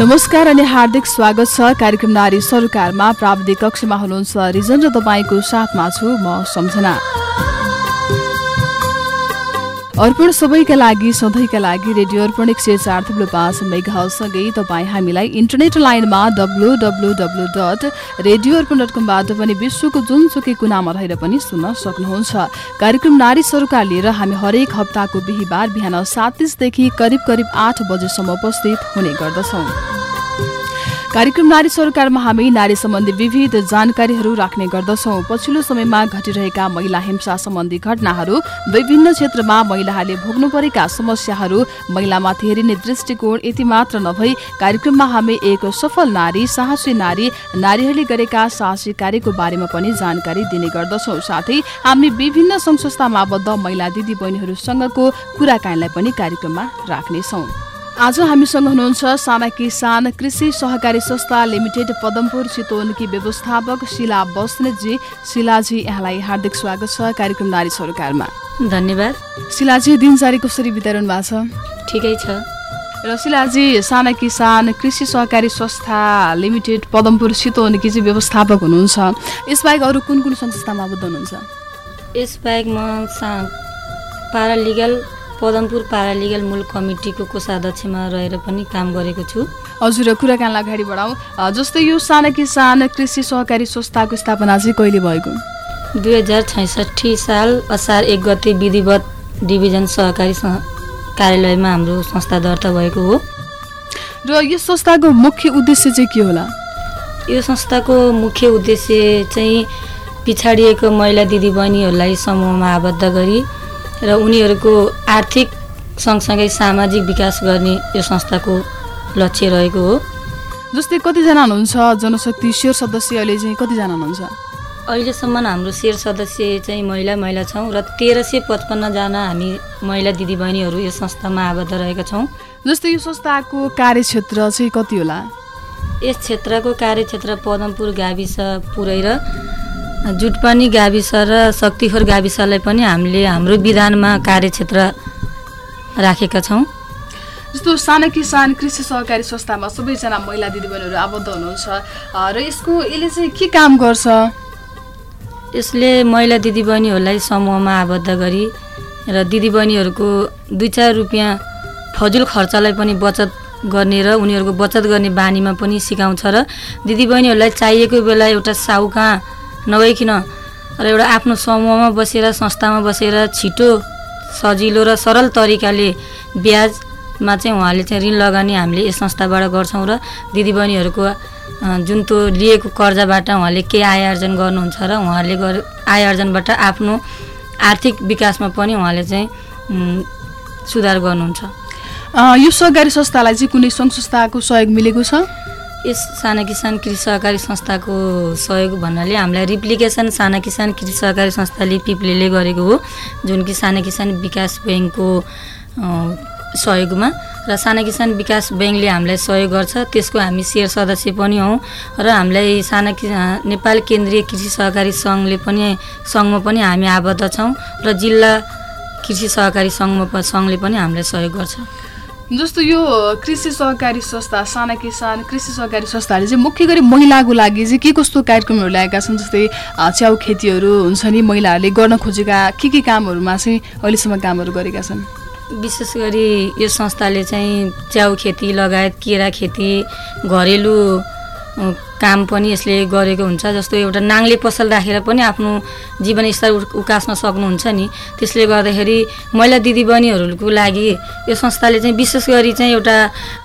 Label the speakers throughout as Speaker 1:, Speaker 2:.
Speaker 1: नमस्कार अनि हार्दिक स्वागत छ कार्यक्रम नारी सरकारमा प्राविधिक कक्षमा हुनुहुन्छ रिजन र तपाईँको साथमा छु म सम्झना। अर्पण सबैका लागि सधैँका लागि रेडियो अर्पण एक सय चार थुप्रो पाँच मेघासँगै तपाईँ हामीलाई इन्टरनेट लाइनमा W W W dot radio Arpan dot कमबाट पनि विश्वको जुनसुकै कुनामा रहेर पनि सुन्न सक्नुहुन्छ। कार्यक्रम नारी सरकार लिएर हामी हरेक हप्ताको बिहिबार बिहान सात तिसदेखि करिब करिब आठ बजेसम्म उपस्थित हुने गर्दछौँ। कार्यक्रम नारी सरकारमा हामी नारी सम्बन्धी विविध जानकारीहरू राख्ने गर्दछौँ। पछिल्लो समयमा घटिरहेका महिला हिंसा सम्बन्धी घटनाहरू विभिन्न क्षेत्रमा महिलाहरूले भोग्नु परेका समस्याहरू महिलामाथि हेरिने दृष्टिकोण यति मात्र नभई कार्यक्रममा हामी एक सफल नारी साहसी नारी नारीहरूले गरेका साहसी कार्यको बारेमा पनि जानकारी दिने गर्दछौँ। साथै हामी विभिन्न संस्थामा आबद्ध महिला दिदी बहिनीहरूसँगको कुराकानीलाई पनि कार्यक्रममा राख्नेछौँ। आज हामीसँग हुनुहुन्छ साना किसान कृषि सहकारी संस्था लिमिटेड पदमपुर चितवनकी व्यवस्थापक शिला बस्नेतजी। शिलाजी यहाँलाई हार्दिक स्वागत छ कार्यक्रम नारी सरकारमा
Speaker 2: धन्यवाद।
Speaker 1: शिलाजी दिनचारी कसरी बिताइरहनु भएको छ?
Speaker 2: ठिकै छ।
Speaker 1: र शिलाजी साना किसान कृषि सहकारी संस्था लिमिटेड पदमपुर चितवनकी चाहिँ व्यवस्थापक हुनुहुन्छ। यसबाहेक अरू कुन कुन संस्थामा आबद्ध हुनुहुन्छ?
Speaker 2: यसबाहेक म सा पारालिगल पदमपुर पारालिगल मूल कमिटीको कोषाध्यक्षमा रहेर पनि काम गरेको छु।
Speaker 1: हजुर कुराकानीलाई अगाडि बढाउँ जस्तै यो साना किसान कृषि सहकारी संस्थाको स्थापना चाहिँ कहिले भएको?
Speaker 2: दुई हजार छैसठी साल असार एक गते विधिवत डिभिजन सहकारी कार्यालयमा हाम्रो संस्था दर्ता भएको हो।
Speaker 1: र यो संस्थाको मुख्य उद्देश्य चाहिँ के होला?
Speaker 2: यो संस्थाको मुख्य उद्देश्य चाहिँ पिछाडिएको महिला दिदीबहिनीहरूलाई समूहमा आबद्ध गरी र उनीहरूको आर्थिक सँगसँगै सामाजिक विकास गर्ने यो संस्थाको लक्ष्य रहेको हो।
Speaker 1: जस्तै कतिजना हुनुहुन्छ? जनशक्ति शेर सदस्य अहिले चाहिँ कतिजना हुनुहुन्छ?
Speaker 2: अहिलेसम्म हाम्रो शेर सदस्य चाहिँ महिला महिला छौँ र तेह्र सय पचपन्नजना हामी महिला दिदीबहिनीहरू यो संस्थामा आबद्ध रहेका छौँ।
Speaker 1: जस्तै यो संस्थाको कार्यक्षेत्र चाहिँ कति होला?
Speaker 2: यस क्षेत्रको कार्यक्षेत्र पदमपुर गाविस पुरै र जुटपानी गाविस र शक्तिखोर गाविसलाई पनि हामीले हाम्रो विधानमा कार्यक्षेत्र राखेका छौँ।
Speaker 1: जस्तो साना किसान कृषि सहकारी संस्थामा सबैजना महिला दिदीबहिनीहरू आबद्ध हुनुहुन्छ र यसको यसले चाहिँ के काम गर्छ?
Speaker 2: यसले महिला दिदीबहिनीहरूलाई समूहमा आबद्ध गरी र दिदीबहिनीहरूको दुई चार रुपियाँ फजुल खर्चलाई पनि बचत गर्ने र उनीहरूको बचत गर्ने बानीमा पनि सिकाउँछ र दिदीबहिनीहरूलाई चाहिएको बेला एउटा साउका नभइकन र एउटा आफ्नो समूहमा बसेर संस्थामा बसेर छिटो सजिलो र सरल तरिकाले ब्याजमा चाहिँ उहाँले चाहिँ ऋण लगानी हामीले यस संस्थाबाट गर्छौँ र दिदीबहिनीहरूको जुन त्यो लिएको कर्जाबाट उहाँले के आय आर्जन गर्नुहुन्छ र उहाँहरूले गर आय आर्जनबाट आफ्नो आर्थिक विकासमा पनि उहाँले चाहिँ सुधार गर्नुहुन्छ।
Speaker 1: यो सहकारी संस्थालाई चाहिँ कुनै सङ्घ संस्थाको सहयोग मिलेको छ?
Speaker 2: यस साना किसान कृषि सहकारी संस्थाको सहयोग भन्नाले हामीलाई रिप्लिकेसन साना किसान कृषि सहकारी संस्थाले पिप्लेले गरेको हो जुन कि साना किसान विकास ब्याङ्कको सहयोगमा। र साना किसान विकास ब्याङ्कले हामीलाई सहयोग गर्छ त्यसको हामी सेयर सदस्य पनि हौँ। र हामीलाई साना कि नेपाल केन्द्रीय कृषि सहकारी सङ्घले पनि सङ्घमा पनि हामी आबद्ध छौँ र जिल्ला कृषि सहकारी सङ्घमा सङ्घले पनि हामीलाई सहयोग गर्छ।
Speaker 1: जस्तो यो कृषि सहकारी संस्था साना किसान कृषि सहकारी संस्थाले चाहिँ मुख्य गरी महिलाको लागि चाहिँ के कस्तो कार्यक्रमहरू ल्याएका छन्? जस्तै च्याउ खेतीहरू हुन्छ नि महिलाहरूले गर्न खोजेका के के कामहरूमा चाहिँ अहिलेसम्म कामहरू गरेका छन्?
Speaker 2: विशेष गरी यो संस्थाले चाहिँ च्याउ खेती लगायत केरा खेती घरेलु काम पनि यसले गरेको हुन्छ जस्तो एउटा नाङ्ले पसल राखेर पनि आफ्नो जीवनस्तर उकास्न सक्नुहुन्छ नि। त्यसले गर्दाखेरि महिला दिदीबहिनीहरूको लागि यो संस्थाले चाहिँ विशेष गरी चाहिँ एउटा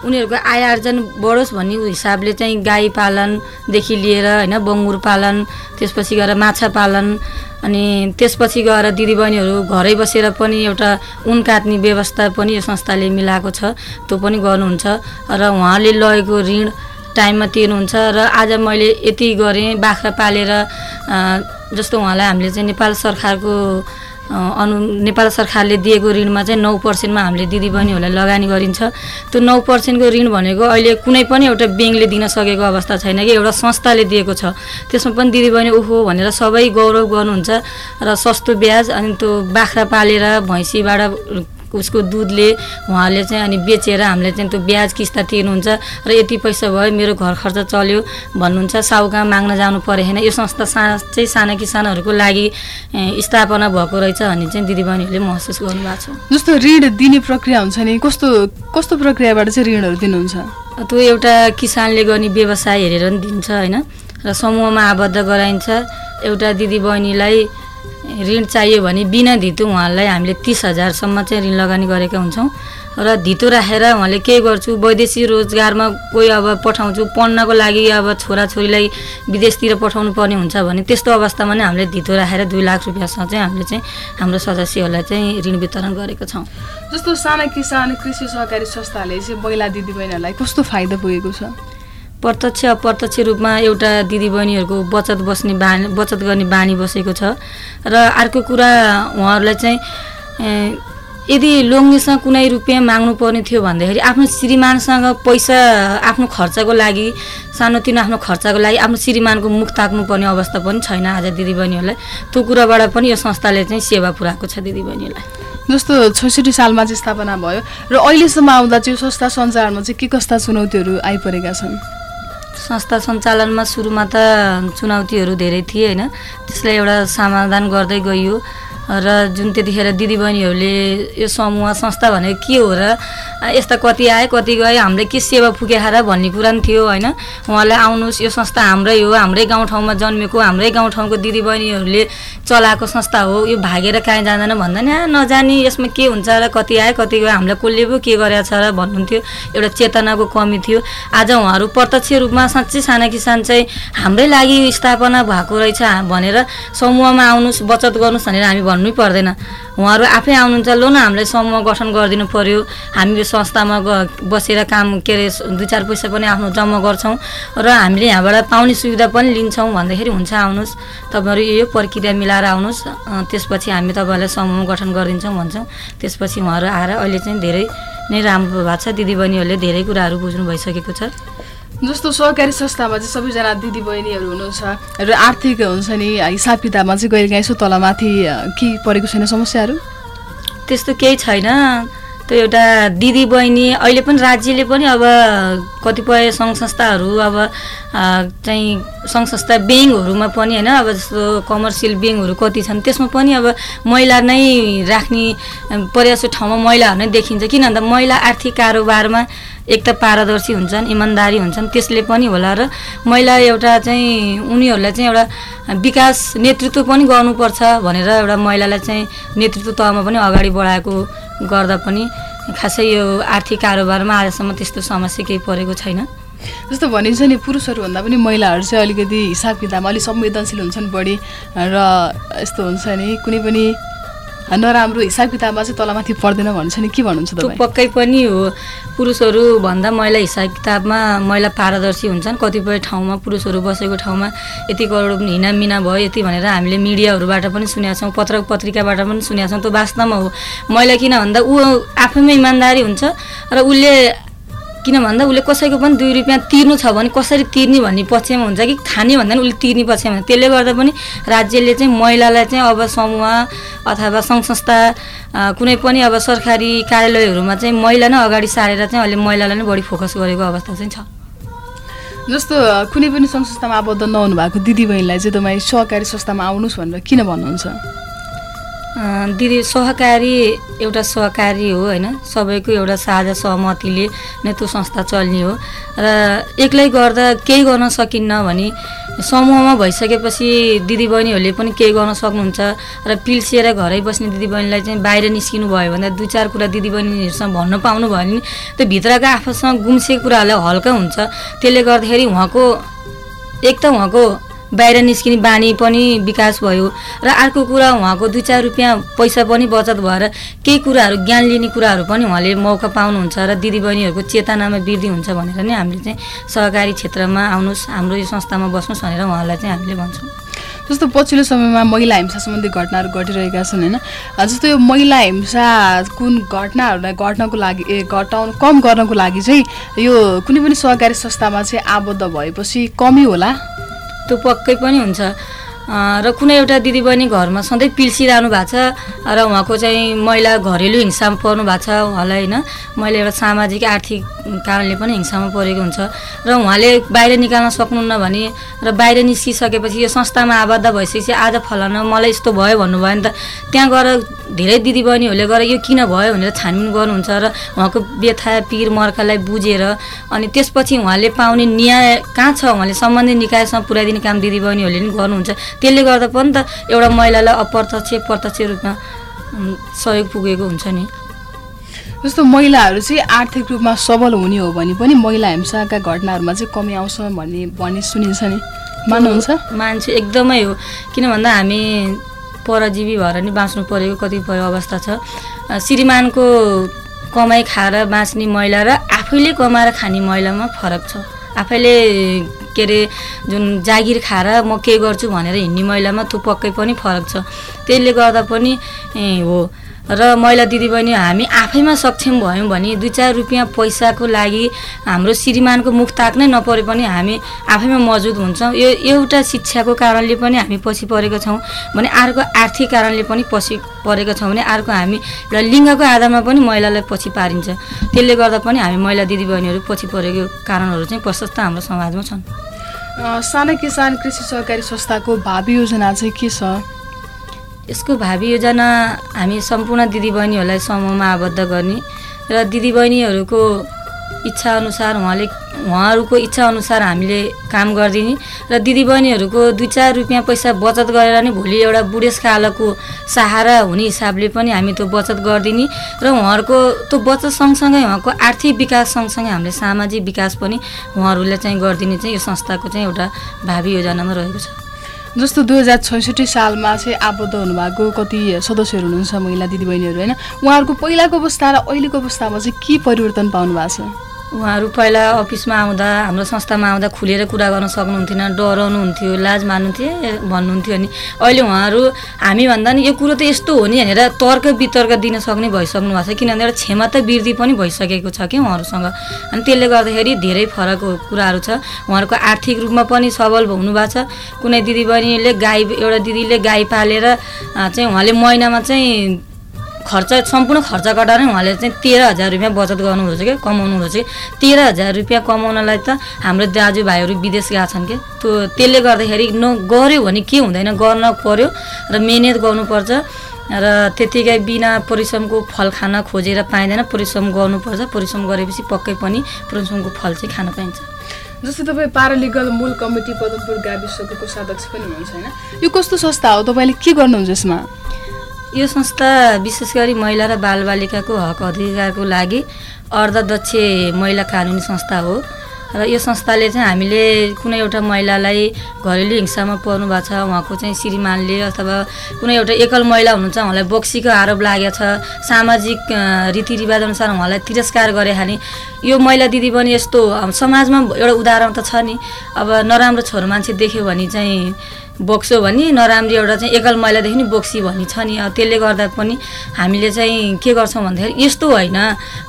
Speaker 2: उनीहरूको आय आर्जन बढोस् भन्ने हिसाबले चाहिँ गाई पालनदेखि लिएर होइन बङ्गुर पालन त्यसपछि गएर माछा पालन अनि त्यसपछि गएर दिदीबहिनीहरू घरै बसेर पनि एउटा उन काट्ने व्यवस्था पनि यो संस्थाले मिलाएको छ त्यो पनि गर्नुहुन्छ। र उहाँले लगेको ऋण टाइममा तिर्नुहुन्छ र आज मैले यति गरेँ बाख्रा पालेर जस्तो उहाँलाई हामीले चाहिँ नेपाल सरकारको अनु नेपाल सरकारले दिएको ऋणमा चाहिँ नौ पर्सेन्टमा हामीले दिदीबहिनीहरूलाई लगानी गरिन्छ। त्यो नौ पर्सेन्टको ऋण भनेको अहिले कुनै पनि एउटा ब्याङ्कले दिन सकेको अवस्था छैन कि एउटा संस्थाले दिएको छ। त्यसमा पनि दिदीबहिनी ओहो भनेर सबै गौरव गर्नुहुन्छ र सस्तो ब्याज अनि त्यो बाख्रा पालेर भैँसीबाट उसको दुधले उहाँले चाहिँ अनि बेचेर हामीले चाहिँ त्यो ब्याज किस्ता तिर्नुहुन्छ र यति पैसा भयो मेरो घर खर्च चल्यो भन्नुहुन्छ। साहुकहाँ माग्न जानु परेन यो संस्था साना चाहिँ साना किसानहरूको लागि स्थापना भएको रहेछ भन्ने चाहिँ दिदीबहिनीहरूले महसुस गर्नुभएको छ।
Speaker 1: जस्तो ऋण दिने प्रक्रिया हुन्छ नि कस्तो कस्तो प्रक्रियाबाट चाहिँ ऋणहरू दिनुहुन्छ?
Speaker 2: त्यो एउटा किसानले गर्ने व्यवसाय हेरेर पनि दिन्छ होइन। र समूहमा आबद्ध गराइन्छ। एउटा दिदीबहिनीलाई ऋण चाहियो भने बिना धितो उहाँलाई हामीले तिस हजारसम्म चाहिँ ऋण लगानी गरेका हुन्छौँ। र धितो राखेर उहाँले के गर्छु? वैदेशिक रोजगारमा कोही अब पठाउँछु। पढ्नको लागि अब छोराछोरीलाई विदेशतिर पठाउनु पर्ने हुन्छ भने त्यस्तो अवस्थामा नै हामीले धितो राखेर दुई लाख रुपियाँसम्म चाहिँ हामीले चाहिँ हाम्रो सदस्यहरूलाई चाहिँ ऋण वितरण गरेका छौँ।
Speaker 1: जस्तो साना किसान कृषि सहकारी संस्थाले चाहिँ महिला दिदीबहिनीहरूलाई कस्तो फाइदा पुगेको छ?
Speaker 2: प्रत्यक्ष अप्रत्यक्ष रूपमा एउटा दिदीबहिनीहरूको बचत बस्ने बानी बचत गर्ने बानी बसेको छ। र अर्को कुरा उहाँहरूलाई चाहिँ यदि लोग्नेसँग कुनै रुपियाँ माग्नु पर्ने थियो भन्दाखेरि आफ्नो श्रीमानसँग पैसा आफ्नो खर्चको लागि सानोतिनो आफ्नो खर्चको लागि आफ्नो श्रीमानको मुख ताक्नुपर्ने अवस्था पनि छैन आज दिदीबहिनीहरूलाई। त्यो कुराबाट पनि यो संस्थाले चाहिँ सेवा पुऱ्याएको छ दिदीबहिनीलाई
Speaker 1: जस्तो छैसठी सालमा चाहिँ स्थापना भयो र अहिलेसम्म आउँदा चाहिँ संस्था सञ्चालनमा चाहिँ के कस्ता चुनौतीहरू आइपरेका छन्?
Speaker 2: संस्था सञ्चालनमा सुरुमा त चुनौतीहरू धेरै थिए होइन? त्यसलाई एउटा समाधान गर्दै गइयो। र जुन त्यतिखेर दिदीबहिनीहरूले यो समूह संस्था भनेको के हो र यस्ता कति आए कति गए हामीले के सेवा पुगेखा र भन्ने कुरा पनि थियो होइन? उहाँलाई आउनुहोस् यो संस्था हाम्रै हो हाम्रै गाउँठाउँमा जन्मेको हाम्रै गाउँठाउँको दिदीबहिनीहरूले चलाएको संस्था हो यो भागेर कहीँ जाँदैन भन्दा नि नजाने यसमा के हुन्छ र कति आयो कति गयो हामीलाई कसले पो के गरेछ र भन्नुहुन्थ्यो एउटा चेतनाको कमी थियो। आज उहाँहरू प्रत्यक्ष रूपमा साँच्चै साना किसान चाहिँ हाम्रै लागि स्थापना भएको रहेछ भनेर समूहमा आउनुहोस् बचत गर्नुहोस् भनेर हामी भन्नै पर्दैन। उहाँहरू आफै आउनुहुन्छ लो न हामीलाई समूह गठन गरिदिनु पऱ्यो हामी संस्थामा बसेर काम के अरे दुई चार पैसा पनि आफ्नो जम्मा गर्छौँ र हामीले यहाँबाट पाउने सुविधा पनि लिन्छौँ भन्दाखेरि हुन्छ आउनुहोस्। तपाईँहरू यो प्रक्रिया मिलाएर आउनुहोस्। त्यसपछि हामी तपाईँहरूलाई समूह गठन गरिदिन्छौँ भन्छौँ। त्यसपछि उहाँहरू आएर अहिले चाहिँ धेरै नै राम्रो भएको छ। दिदीबहिनीहरूले धेरै कुराहरू बुझ्नु भइसकेको छ।
Speaker 1: जस्तो सहकारी संस्थामा चाहिँ सबैजना दिदीबहिनीहरू हुनुहुन्छ र आर्थिक हुन्छ नि हिसाब किताबमा चाहिँ काहीँ यसो तलमाथि के परेको छैन समस्याहरू?
Speaker 2: त्यस्तो केही छैन। त्यो एउटा दिदी बहिनी अहिले पनि राज्यले पनि अब कतिपय सङ्घ संस्थाहरू अब चाहिँ सङ्घ संस्था ब्याङ्कहरूमा पनि होइन अब जस्तो कमर्सियल ब्याङ्कहरू कति छन् त्यसमा पनि अब महिला नै राख्ने पर्याप्त ठाउँमा महिलाहरू नै देखिन्छ। किन भन्दा महिला आर्थिक कारोबारमा एक त पारदर्शी हुन्छन् इमान्दारी हुन्छन् त्यसले पनि होला र महिला एउटा चाहिँ उनीहरूलाई चाहिँ एउटा विकास नेतृत्व पनि गर्नुपर्छ भनेर एउटा महिलालाई चाहिँ नेतृत्व तहमा पनि अगाडि बढाएको गर्दा पनि खासै यो आर्थिक कारोबारमा आजसम्म त्यस्तो समस्या केही परेको छैन।
Speaker 1: जस्तो भनिन्छ नि पुरुषहरूभन्दा पनि महिलाहरू चाहिँ अलिकति हिसाब किताबमा अलिक संवेदनशील हुन्छन् बढी र यस्तो हुन्छ नि कुनै पनि नराम्रो हिसाब किताबमा चाहिँ तलमाथि पर्दैन भन्छ नि। के भन्नुहुन्छ
Speaker 2: त्यो पक्कै पनि हो। पुरुषहरू भन्दा महिला हिसाब किताबमा महिला पारदर्शी हुन्छन्। कतिपय ठाउँमा पुरुषहरू बसेको ठाउँमा यति करोड हिनामिना भयो यति भनेर हामीले मिडियाहरूबाट पनि सुनेका छौँ पत्र पत्रिकाबाट पनि सुनेका छौँ। त्यो वास्तवमा हो। महिला किन भन्दा ऊ आफैमा इमान्दारी हुन्छ र उसले किन भन्दा उसले कसैको पनि दुई रुपियाँ तिर्नु छ भने कसरी तिर्ने भन्ने पक्षमा हुन्छ कि खाने भन्दा पनि उसले तिर्ने पक्षमा त्यसले गर्दा पनि राज्यले चाहिँ महिलालाई चाहिँ अब समूह अथवा सङ्घ संस्था कुनै पनि अब सरकारी कार्यालयहरूमा चाहिँ महिला नै अगाडि सारेर चाहिँ अहिले महिलालाई नै बढी फोकस गरेको अवस्था चाहिँ छ।
Speaker 1: जस्तो कुनै पनि सङ्घ संस्थामा आबद्ध नहुनु भएको दिदीबहिनीलाई चाहिँ तपाईँ सहकारी संस्थामा आउनुहोस् भनेर किन भन्नुहुन्छ?
Speaker 2: दिदी सहकारी एउटा सहकारी हो होइन? सबैको एउटा साझा सहमतिले नै त्यो संस्था चल्ने हो। र एक्लै गर्दा केही गर्न सकिन्न भने समूहमा भइसकेपछि दिदीबहिनीहरूले पनि केही गर्न सक्नुहुन्छ। र पिल्सिएर घरै बस्ने दिदीबहिनीलाई चाहिँ बाहिर निस्किनु भयो भने दुई चार कुरा दिदीबहिनीहरूसँग भन्न पाउनु भयो भने त्यो भित्रका आफूसँग गुम्सेको कुराहरूलाई हल्का हुन्छ। त्यसले गर्दाखेरि उहाँको एक त उहाँको बाहिर निस्किने बानी पनि विकास भयो र अर्को कुरा उहाँको दुई चार रुपियाँ पैसा पनि बचत भएर केही कुराहरू ज्ञान लिने कुराहरू पनि उहाँले मौका पाउनुहुन्छ र दिदीबहिनीहरूको चेतनामा वृद्धि हुन्छ भनेर नै हामीले चाहिँ सहकारी क्षेत्रमा आउनुहोस् हाम्रो यो संस्थामा बस्नुहोस् भनेर उहाँलाई चाहिँ हामीले भन्छौँ।
Speaker 1: जस्तो पछिल्लो समयमा महिला हिंसा सम्बन्धी घटनाहरू घटिरहेका छन् होइन? जस्तो यो महिला हिंसा कुन घटनाहरूलाई घट्नको लागि ए घटाउनु कम गर्नको लागि चाहिँ यो कुनै पनि सहकारी संस्थामा चाहिँ आबद्ध भएपछि कमी होला?
Speaker 2: त्यो पक्कै पनि हुन्छ। र कुनै एउटा दिदीबहिनी घरमा सधैँ पिल्सिरहनु भएको छ र उहाँको चाहिँ महिला घरेलु हिंसामा पर्नु भएको छ उहाँलाई होइन। मैले एउटा सामाजिक आर्थिक कारणले पनि हिंसामा परेको हुन्छ। र उहाँले बाहिर निकाल्न सक्नुहुन्न भने र बाहिर निस्किसकेपछि यो संस्थामा आबद्ध भइसकेपछि आज फलाना मलाई यस्तो भयो भन्नुभयो भने त त्यहाँ गएर धेरै दिदीबहिनीहरूले गएर यो किन भयो भनेर छानबिन गर्नुहुन्छ र उहाँको व्यथा पिर मर्कालाई बुझेर अनि त्यसपछि उहाँले पाउने न्याय कहाँ छ? उहाँले सम्बन्धित निकायसँग पुऱ्याइदिने काम दिदीबहिनीहरूले पनि गर्नुहुन्छ। त्यसले गर्दा पनि त एउटा महिलालाई अप्रत्यक्ष प्रत्यक्ष रूपमा सहयोग पुगेको हुन्छ नि।
Speaker 1: जस्तो महिलाहरू चाहिँ आर्थिक रूपमा सबल हुने हो भने पनि महिला हिंसाका घटनाहरूमा चाहिँ कमी आउँछ भन्ने भन्ने सुनिन्छ नि। मान्नुहुन्छ?
Speaker 2: मान्छे एकदमै हो। किन भन्दा हामी परजीवी भएर नि बाँच्नु परेको कतिपय अवस्था छ। श्रीमानको कमाइ खाएर बाँच्ने महिला र आफैले कमाएर खाने महिलामा फरक छ। आफैले के अरे जुन जागिर खाएर म के गर्छु भनेर हिँड्ने महिलामा त्यो पनि फरक छ। त्यसले गर्दा पनि हो। र महिला दिदीबहिनी हामी आफैमा सक्षम भयौँ भने दुई चार रुपियाँ पैसाको लागि हाम्रो श्रीमानको मुख ताक्नै नपरे पनि हामी आफैमा मौजुद हुन्छौँ। यो एउटा शिक्षाको कारणले पनि हामी पछि परेको छौँ भने अर्को आर्थिक कारणले पनि पछि परेको छौँ भने अर्को हामी एउटा लिङ्गको आधारमा पनि महिलालाई पछि पारिन्छ। त्यसले गर्दा पनि हामी महिला दिदीबहिनीहरू पछि परेको कारणहरू चाहिँ प्रशस्त हाम्रो समाजमा छन्।
Speaker 1: साना किसान कृषि सहकारी संस्थाको भावी योजना चाहिँ के छ?
Speaker 2: यसको भावी योजना हामी सम्पूर्ण दिदीबहिनीहरूलाई समूहमा आबद्ध गर्ने र दिदीबहिनीहरूको इच्छाअनुसार उहाँले उहाँहरूको इच्छाअनुसार हामीले काम गरिदिने र दिदीबहिनीहरूको दुई चार रुपियाँ पैसा बचत गरेर नै भोलि एउटा बुढेसकालको सहारा हुने हिसाबले पनि हामी त्यो बचत गरिदिने र उहाँहरूको त्यो बचत सँगसँगै उहाँको आर्थिक विकास सँगसँगै हामीले सामाजिक विकास पनि उहाँहरूले चाहिँ गरिदिने चाहिँ यो संस्थाको चाहिँ एउटा भावी योजनामा रहेको छ।
Speaker 1: जस्तो दुई हजार छैसठी सालमा चाहिँ आबद्ध हुनुभएको कति सदस्यहरू हुनुहुन्छ महिला दिदीबहिनीहरू होइन? उहाँहरूको पहिलाको अवस्था र अहिलेको अवस्थामा चाहिँ के परिवर्तन पाउनु भएको छ?
Speaker 2: उहाँहरू पहिला अफिसमा आउँदा हाम्रो संस्थामा आउँदा खुलेर कुरा गर्न सक्नुहुन्थेन डराउनुहुन्थ्यो लाज मान्नुहुन्थ्यो भन्नुहुन्थ्यो अनि अहिले उहाँहरू हामीभन्दा नि यो कुरो त यस्तो हो नि भनेर तर्क वितर्क दिन सक्ने भइसक्नु भएको छ किनभने एउटा क्षमता वृद्धि पनि भइसकेको छ कि उहाँहरूसँग। अनि त्यसले गर्दाखेरि धेरै फरक कुराहरू छ। उहाँहरूको आर्थिक रूपमा पनि सबल हुनुभएको छ। कुनै दिदीबहिनीले गाई एउटा दिदीले गाई पालेर चाहिँ उहाँले महिनामा चाहिँ खर्च सम्पूर्ण खर्च कटाएर उहाँले चाहिँ तेह्र हजार रुपियाँ बचत गर्नुहुँदैछ क्या कमाउनु हुँदैछ कि? तेह्र हजार रुपियाँ कमाउनलाई त हाम्रो दाजुभाइहरू विदेश गएको छन् कि? त्यो त्यसले गर्दाखेरि न गऱ्यो भने के हुँदैन गर्न पर्यो र मिहिनेत गर्नुपर्छ र त्यतिकै बिना परिश्रमको फल खान खोजेर पाइँदैन परिश्रम गर्नुपर्छ परिश्रम गरेपछि पक्कै पनि परिश्रमको फल चाहिँ खान पाइन्छ।
Speaker 1: जस्तै तपाईँ पारालिगल मूल कमिटी पदमपुर गाविसको कोषाध्यक्ष पनि हुनुहुन्छ होइन? यो कस्तो संस्था हो? तपाईँले के गर्नुहुन्छ यसमा?
Speaker 2: यो संस्था विशेष गरी महिला र बालबालिकाको हक अधिकारको लागि अर्धदक्ष महिला कानुनी संस्था हो। र यो संस्थाले चाहिँ हामीले कुनै एउटा महिलालाई घरेलु हिंसामा पर्नु भएको छ उहाँको चाहिँ श्रीमानले अथवा कुनै एउटा एकल महिला हुनुहुन्छ उहाँलाई बोक्सीको आरोप लागेको छ सामाजिक रीतिरिवाज अनुसार उहाँलाई तिरस्कार गरे खाने यो महिला दिदी पनि यस्तो समाजमा एउटा उदाहरण त छ नि। अब नराम्रो छोरो मान्छे देख्यो भने चाहिँ बोक्सो भने नराम्रो एउटा चाहिँ एकल महिलादेखि नि बोक्सी भन्ने छ नि। त्यसले गर्दा पनि हामीले चाहिँ के गर्छौँ भन्दाखेरि यस्तो होइन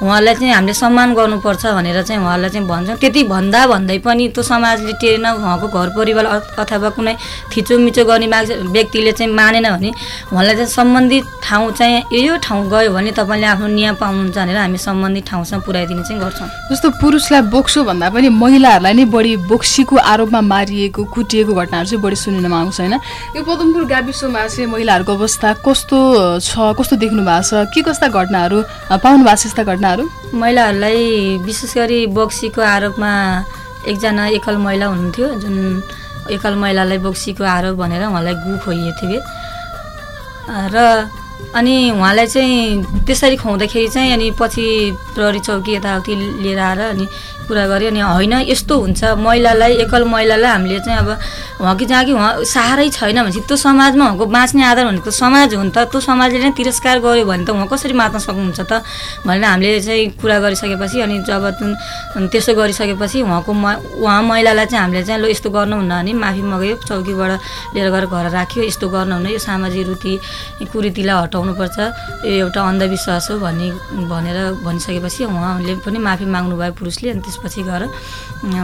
Speaker 2: उहाँलाई चाहिँ हामीले सम्मान गर्नुपर्छ भनेर चाहिँ उहाँलाई चाहिँ भन्छौँ। त्यति भन्दा भन्दै पनि त्यो समाजले टेरेन उहाँको घर परिवार अथवा कुनै थिचोमिचो गर्ने व्यक्तिले चाहिँ मानेन भने उहाँलाई चाहिँ सम्बन्धित ठाउँ चाहिँ यो ठाउँ गयो भने तपाईँले आफ्नो न्याय पाउनुहुन्छ भनेर हामी सम्बन्धित ठाउँसँग पुऱ्याइदिने चाहिँ गर्छौँ।
Speaker 1: जस्तो पुरुषलाई बोक्सो भन्दा पनि महिलाहरूलाई नै बढी बोक्सीको आरोपमा मारिएको कुटिएको घटनाहरू चाहिँ बढी सुनिनमा आउँछ होइन? यो पदमपुर गाविसमा चाहिँ महिलाहरूको अवस्था कस्तो छ? कस्तो देख्नु भएको छ? के कस्ता घटनाहरू पाउनु भएको छ यस्ता घटनाहरू?
Speaker 2: महिलाहरूलाई विशेष गरी बक्सीको आरोपमा एकजना एकल महिला हुनुहुन्थ्यो जुन एकल महिलालाई बोक्सीको आरोप भनेर उहाँलाई गु खोइएको थियो कि। र अनि उहाँलाई चाहिँ त्यसरी खुवाउँदाखेरि चाहिँ अनि पछि प्रहरी चौकी यताउति लिएर आएर अनि कुरा गऱ्यो अनि होइन यस्तो हुन्छ। महिलालाई एकल महिलालाई हामीले चाहिँ अब उहाँ कि जहाँ कि उहाँ सहारै छैन भनेपछि त्यो समाजमा उहाँको बाँच्ने आधार भनेको समाज हो नि त। त्यो समाजले नै तिरस्कार गर्यो भने त उहाँ कसरी मात्न सक्नुहुन्छ त भनेर हामीले चाहिँ कुरा गरिसकेपछि अनि जब त्यसो गरिसकेपछि उहाँको म उहाँ महिलालाई चाहिँ हामीले चाहिँ ल यस्तो गर्नुहुन्न भने माफी मगायो चौकीबाट लिएर गएर घर राख्यो। यस्तो गर्नुहुन्न। यो सामाजिक रीति कुरीतिलाई हटाउनुपर्छ। यो एउटा अन्धविश्वास हो भन्ने भनेर भनिसकेपछि उहाँले पनि माफी माग्नुभयो पुरुषले अनि त्यसपछि गएर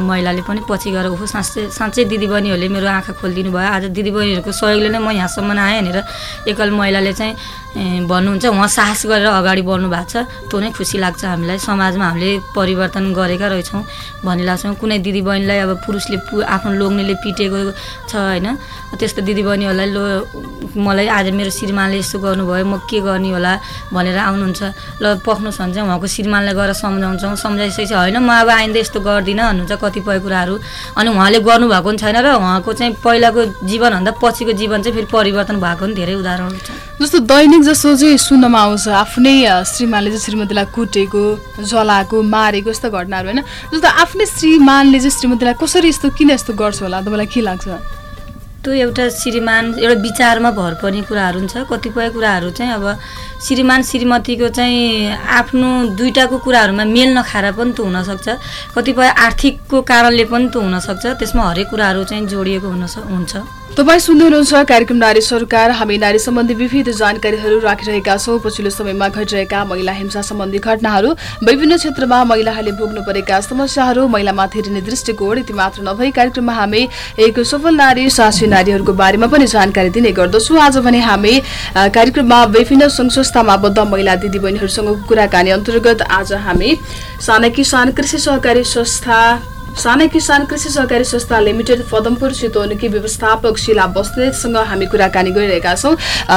Speaker 2: महिलाले पनि पछि गएर ऊ साँच्चै साँच्चै दिदीबहिनीहरूले मेरो आँखा खोलिदिनु भयो। आज दिदीबहिनीहरूको सहयोगले नै म यहाँसम्म आएँ भनेर एकल महिलाले चाहिँ भन्नुहुन्छ। उहाँ साहस गरेर अगाडि बढ्नु भएको छ। त्यो नै खुसी लाग्छ हामीलाई। समाजमा हामीले परिवर्तन गरेका रहेछौँ भन्ने लाग्छौँ। कुनै दिदीबहिनीलाई अब पुरुषले पु आफ्नो लोग्नेले पिटेको छ होइन। त्यस्तो दिदीबहिनीहरूलाई लो मलाई आज मेरो श्रीमानले यस्तो गर्नुभयो म के गर्ने होला भनेर आउनुहुन्छ। ल पख्नुहोस् भने चाहिँ उहाँको श्रीमानलाई गएर सम्झाउँछौँ। सम्झाइसकेपछि होइन म अब आइन्दा यस्तो गर्दिनँ भन्नुहुन्छ कतिपय कुराहरू। अनि उहाँले गर्नुभएको पनि छैन र उहाँको चाहिँ पहिलाको जीवनभन्दा पछिको जीवन चाहिँ फेरि परिवर्तन भएको पनि धेरै उदाहरणहरू छ
Speaker 1: जस्तो दैनिक जस्तो चाहिँ सुन्नमा आउँछ आफ्नै श्रीमानले चाहिँ श्रीमतीलाई कुटेको जलाएको मारेको यस्तो घटनाहरू होइन? जस्तो आफ्नै श्रीमानले चाहिँ श्रीमतीलाई कसरी यस्तो किन यस्तो गर्छ होला? तपाईँलाई के लाग्छ?
Speaker 2: त्यो एउटा श्रीमान एउटा विचारमा भर पर्ने कुराहरू हुन्छ। कतिपय कुराहरू चाहिँ अब श्रीमान श्रीमतीको चाहिँ आफ्नो दुइटाको कुराहरूमा मेल नखाएर पनि त हुनसक्छ। कतिपय आर्थिकको कारणले पनि त हुनसक्छ। त्यसमा हरेक कुराहरू चाहिँ जोडिएको हुन हुन्छ।
Speaker 1: तपाईँ सुन्दै हुनुहुन्छ कार्यक्रम नारी सरकार। हामी नारी सम्बन्धी विविध जानकारीहरू राखिरहेका छौँ। पछिल्लो समयमा घटिरहेका महिला हिंसा सम्बन्धी घटनाहरू विभिन्न क्षेत्रमा महिलाहरूले भोग्नु परेका समस्याहरू महिलामाथि हेरिने दृष्टिकोण यति मात्र नभई कार्यक्रममा हामी एक सफल नारी साहसी नारीहरूको बारेमा पनि जानकारी दिने गर्दछौँ। आज भने हामी कार्यक्रममा विभिन्न सङ्घ संस्थामा आबद्ध महिला दिदीबहिनीहरूसँगको कुराकानी अन्तर्गत आज हामी साना किसान कृषि सहकारी संस्था साना किसान कृषि सहकारी संस्था लिमिटेड पदमपुर चितवनकी व्यवस्थापक शिला बस्नेतसँग हामी कुराकानी गरिरहेका छौँ।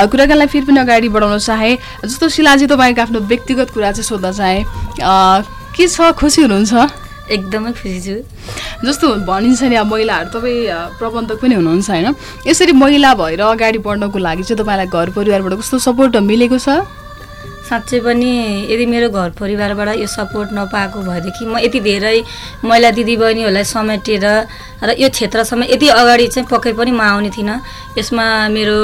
Speaker 1: कुराकानीलाई फेरि पनि अगाडि बढाउन चाहे। जस्तो शिलाजी तपाईँको आफ्नो व्यक्तिगत कुरा चाहिँ सोध्न चाहे। के छ? खुसी हुनुहुन्छ?
Speaker 2: एकदमै खुसी छु।
Speaker 1: जस्तो भनिन्छ नि अब महिलाहरू तपाईँ प्रबन्धक पनि हुनुहुन्छ होइन? यसरी महिला भएर अगाडि बढ्नको लागि चाहिँ तपाईँलाई घर परिवारबाट कस्तो सपोर्ट मिलेको छ?
Speaker 2: साँच्चै पनि यदि मेरो घर परिवारबाट यो सपोर्ट नपाएको भएदेखि म यति धेरै महिला दिदीबहिनीहरूलाई समेटेर र यो क्षेत्रसम्म यति अगाडि चाहिँ पक्कै पनि म आउने थिइनँ। यसमा मेरो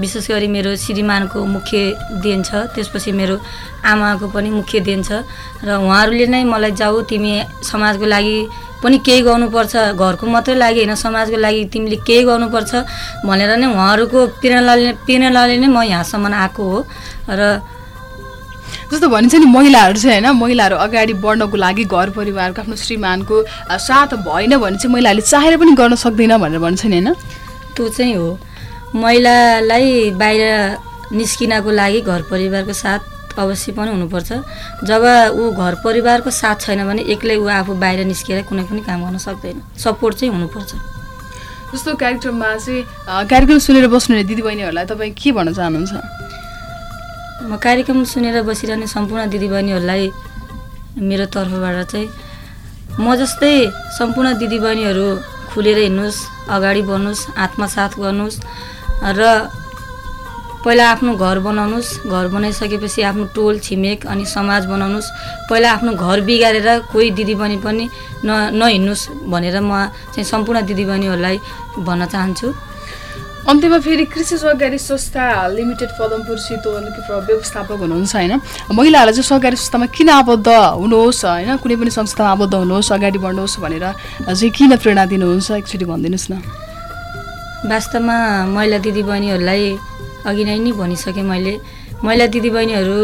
Speaker 2: विशेष गरी मेरो श्रीमानको मुख्य देन छ त्यसपछि मेरो आमाको पनि मुख्य देन छ। र उहाँहरूले नै मलाई जाऊ तिमी समाजको लागि पनि केही गर्नुपर्छ। घरको मात्रै लागि होइन समाजको लागि तिमीले केही गर्नुपर्छ भनेर नै उहाँहरूको प्रेरणाले प्रेरणाले नै म यहाँसम्म आएको हो। र
Speaker 1: जस्तो भनिन्छ नि महिलाहरू चाहिँ होइन महिलाहरू अगाडि बढ्नको लागि घर परिवारको आफ्नो श्रीमानको साथ भएन भने चाहिँ महिलाले चाहेर पनि गर्न सक्दैन भनेर भन्छ नि होइन।
Speaker 2: त्यो चाहिँ हो। महिलालाई बाहिर निस्किनको लागि घर परिवारको साथ अवश्य पनि हुनुपर्छ। जब ऊ घर परिवारको साथ छैन भने एक्लै ऊ आफू बाहिर निस्किएर कुनै पनि काम गर्न सक्दैन। सपोर्ट चाहिँ हुनुपर्छ।
Speaker 1: जस्तो कार्यक्रममा चाहिँ कार्यक्रम सुनेर बस्नुहुने दिदीबहिनीहरूलाई तपाईँ के भन्न चाहनुहुन्छ?
Speaker 2: म कार्यक्रम सुनेर बसिरहने सम्पूर्ण दिदीबहिनीहरूलाई मेरो तर्फबाट चाहिँ म जस्तै सम्पूर्ण दिदीबहिनीहरू खुलेर हिँड्नुहोस् अगाडि बढ्नुहोस् आत्मसाथ गर्नुहोस् र पहिला आफ्नो घर बनाउनुहोस् घर बनाइसकेपछि आफ्नो टोल छिमेक अनि समाज बनाउनुहोस् पहिला आफ्नो घर बिगारेर कोही दिदीबहिनी पनि न नहिँड्नुहोस् भनेर म चाहिँ सम्पूर्ण दिदीबहिनीहरूलाई भन्न चाहन्छु।
Speaker 1: अन्त्यमा फेरि कृषि सहकारी संस्था लिमिटेड पदमपुर चितवनकी व्यवस्थापक हुनुहुन्छ होइन? महिलाहरूलाई चाहिँ सहकारी संस्थामा किन आबद्ध हुनुहोस् होइन? कुनै पनि संस्थामा आबद्ध हुनुहोस् अगाडि बढ्नुहोस् भनेर चाहिँ किन प्रेरणा दिनुहुन्छ एकचोटि भनिदिनुहोस् न।
Speaker 2: वास्तवमा महिला दिदीबहिनीहरूलाई अघि नै नै भनिसकेँ मैले। महिला दिदीबहिनीहरू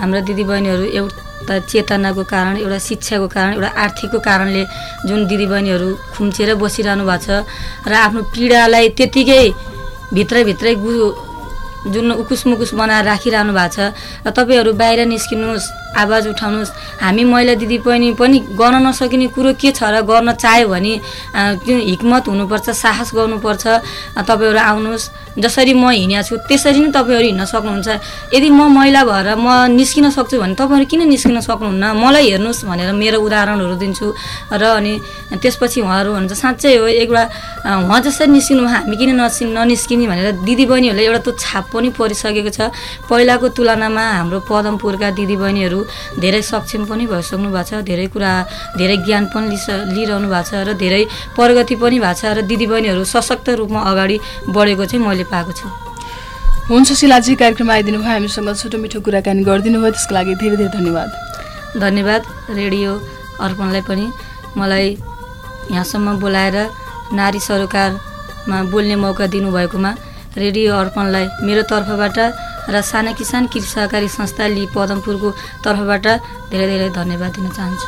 Speaker 2: हाम्रो दिदीबहिनीहरू एउटा चेतनाको कारण एउटा शिक्षाको कारण एउटा आर्थिकको कारणले जुन दिदीबहिनीहरू खुम्चेर बसिरहनु भएको छ र आफ्नो पीडालाई त्यत्तिकै भित्रभित्रै गु जुन उकुस मुकुस बनाएर राखिरहनु भएको छ र तपाईँहरू बाहिर निस्किनुहोस् आवाज उठाउनुहोस्। हामी महिला दिदी पनि पनि गर्न नसकिने कुरो के छ र गर्न चाह्यो भने त्यो हिक्मत हुनुपर्छ साहस गर्नुपर्छ। तपाईँहरू आउनुहोस्। जसरी म हिँडेको छु त्यसरी नै तपाईँहरू हिँड्न सक्नुहुन्छ। यदि म महिला भएर म निस्किन सक्छु भने तपाईँहरू किन निस्किन सक्नुहुन्न? मलाई हेर्नुहोस् भनेर मेरो उदाहरणहरू दिन्छु। र अनि त्यसपछि उहाँहरू भन्छ साँच्चै हो एउटा उहाँ जसरी निस्किनु हामी किन नसि ननिस्किने? भनेर दिदीबहिनीहरूलाई एउटा त्यो छाप पनि परिसकेको छ। पहिलाको तुलनामा हाम्रो पदमपुरका दिदीबहिनीहरू धेरै सक्षम पनि भइसक्नु भएको छ धेरै कुरा धेरै ज्ञान पनि लिस लिइरहनु भएको छ र धेरै प्रगति पनि भएको छ र दिदीबहिनीहरू सशक्त रूपमा अगाडि बढेको चाहिँ मैले पाएको छु।
Speaker 1: हुन्छ शिलाजी कार्यक्रममा आइदिनु भयो हामीसँग छोटो मिठो कुराकानी गरिदिनु भयो त्यसको लागि धेरै धेरै धन्यवाद।
Speaker 2: धन्यवाद रेडियो अर्पणलाई पनि। मलाई यहाँसम्म बोलाएर नारी सरोकारमा बोल्ने मौका दिनुभएकोमा रेडियो अर्पणलाई मेरो तर्फबाट र साना किसान कृषि सहकारी संस्था लि पदमपुरको तर्फबाट धेरै धेरै धन्यवाद दिन चाहन्छु।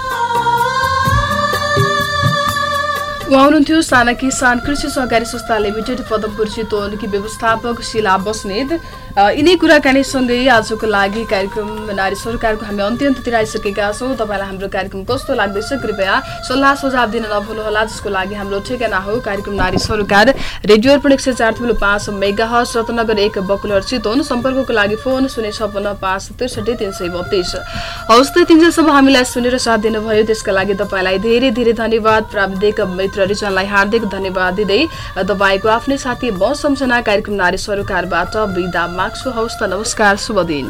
Speaker 1: उहाँ हुनुहुन्थ्यो साना किसान कृषि सहकारी संस्था लिमिटेड पदमपुर चितवनकी व्यवस्थापक शिला बस्नेत। यिनै कुराकानीसँगै आजको लागि कार्यक्रम नारी सरकारको हामी अन्त्य अन्त्यतिर आइसकेका छौँ। तपाईँलाई हाम्रो कार्यक्रम कस्तो लाग्दैछ कृपया सल्लाह सुझाव दिन नभुल्नुहोला जसको लागि हाम्रो ठेगाना हो कार्यक्रम नारी सरकार। रेडियो अर्पण एक सय चार थुलो पाँच मेगा हस रत्नगर एक बकुलर चितवन सम्पर्कको लागि फोन शून्य छपन्न पाँच त्रिसठी तिन सय बत्तिस। हवस् त तिनजेलसम्म हामीलाई सुनेर साथ दिनुभयो। त्यसका लागि तपाईँलाई धेरै धेरै धन्यवाद। प्राविधिक मित्र रिजनलाई हार्दिक धन्यवाद दिँदै तपाईँको आफ्नै साथी म सम्झना कार्यक्रम नारी सरकारबाट बिदा लाग्छु हौस् त नमस्कार शुभ दिन